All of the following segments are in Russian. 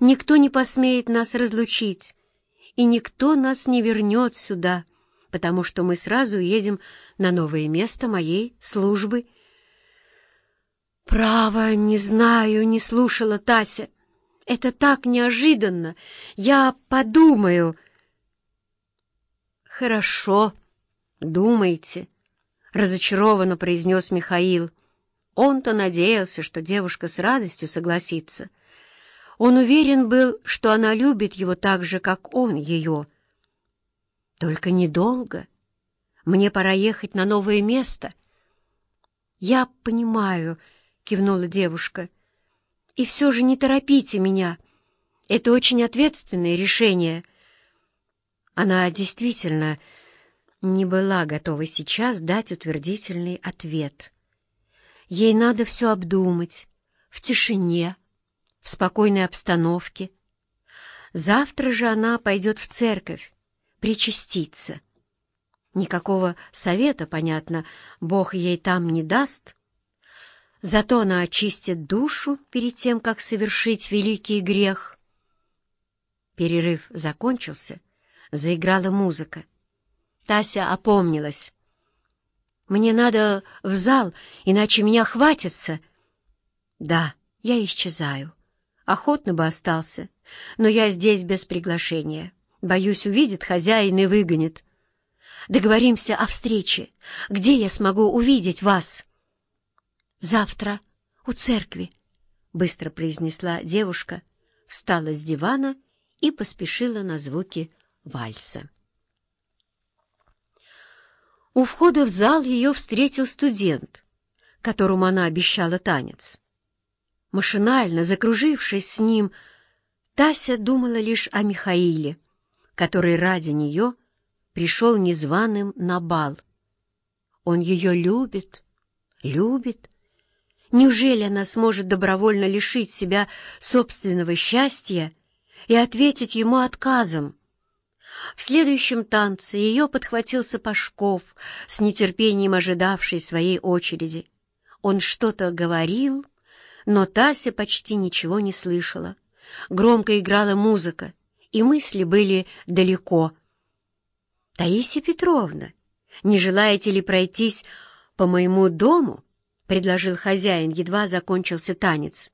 Никто не посмеет нас разлучить, и никто нас не вернет сюда, потому что мы сразу едем на новое место моей службы. «Право, не знаю, не слушала Тася. Это так неожиданно. Я подумаю». «Хорошо, думайте», — разочарованно произнес Михаил. Он-то надеялся, что девушка с радостью согласится. Он уверен был, что она любит его так же, как он ее. Только недолго. Мне пора ехать на новое место. «Я понимаю», — кивнула девушка. «И все же не торопите меня. Это очень ответственное решение». Она действительно не была готова сейчас дать утвердительный ответ. Ей надо все обдумать, в тишине, спокойной обстановке. Завтра же она пойдет в церковь, причаститься. Никакого совета, понятно, Бог ей там не даст. Зато она очистит душу перед тем, как совершить великий грех. Перерыв закончился, заиграла музыка. Тася опомнилась. «Мне надо в зал, иначе меня хватится». «Да, я исчезаю. Охотно бы остался, но я здесь без приглашения. Боюсь, увидит хозяин и выгонит. Договоримся о встрече. Где я смогу увидеть вас?» «Завтра у церкви», — быстро произнесла девушка, встала с дивана и поспешила на звуки вальса. У входа в зал ее встретил студент, которому она обещала танец. Машинально закружившись с ним, Тася думала лишь о Михаиле, который ради нее пришел незваным на бал. Он ее любит, любит. Неужели она сможет добровольно лишить себя собственного счастья и ответить ему отказом? В следующем танце ее подхватил Сапожков, с нетерпением ожидавший своей очереди. Он что-то говорил, но Тася почти ничего не слышала. Громко играла музыка, и мысли были далеко. «Таисия Петровна, не желаете ли пройтись по моему дому?» — предложил хозяин, едва закончился танец.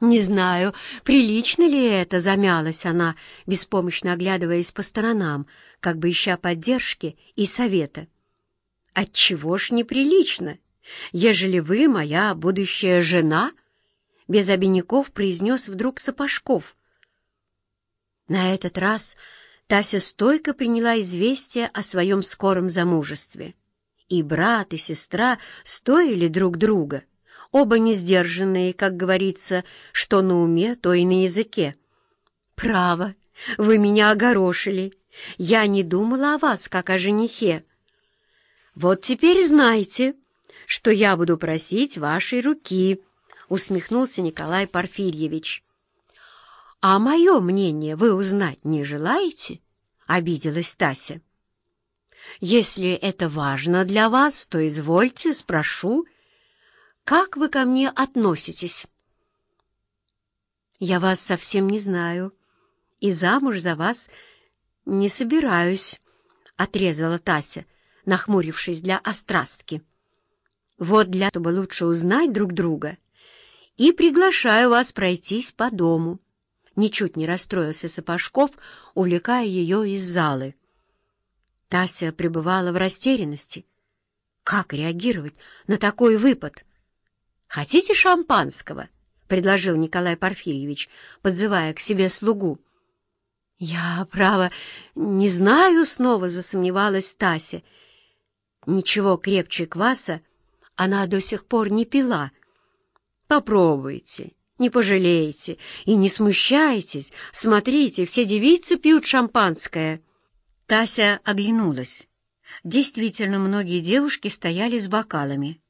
«Не знаю, прилично ли это», — замялась она, беспомощно оглядываясь по сторонам, как бы ища поддержки и совета. «Отчего ж неприлично, ежели вы моя будущая жена?» Без обиняков произнес вдруг Сапожков. На этот раз Тася стойко приняла известие о своем скором замужестве. И брат, и сестра стоили друг друга — оба не сдержанные, как говорится, что на уме, то и на языке. «Право, вы меня огорошили. Я не думала о вас, как о женихе. Вот теперь знаете, что я буду просить вашей руки», — усмехнулся Николай Порфирьевич. «А мое мнение вы узнать не желаете?» — обиделась Тася. «Если это важно для вас, то извольте, спрошу, — как вы ко мне относитесь?» «Я вас совсем не знаю, и замуж за вас не собираюсь», — отрезала Тася, нахмурившись для острастки. «Вот для того, чтобы лучше узнать друг друга, и приглашаю вас пройтись по дому». Ничуть не расстроился Сапожков, увлекая ее из залы. Тася пребывала в растерянности. Как реагировать на такой выпад? «Хотите шампанского?» — предложил Николай Порфирьевич, подзывая к себе слугу. «Я, право, не знаю», — снова засомневалась Тася. Ничего крепче кваса она до сих пор не пила. «Попробуйте, не пожалеете и не смущайтесь. Смотрите, все девицы пьют шампанское». Тася оглянулась. Действительно, многие девушки стояли с бокалами.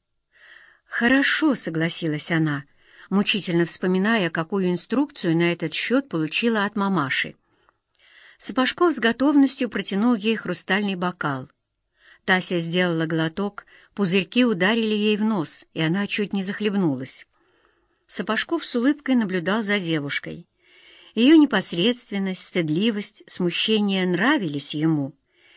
«Хорошо», — согласилась она, мучительно вспоминая, какую инструкцию на этот счет получила от мамаши. Сапожков с готовностью протянул ей хрустальный бокал. Тася сделала глоток, пузырьки ударили ей в нос, и она чуть не захлебнулась. Сапожков с улыбкой наблюдал за девушкой. Ее непосредственность, стыдливость, смущение нравились ему.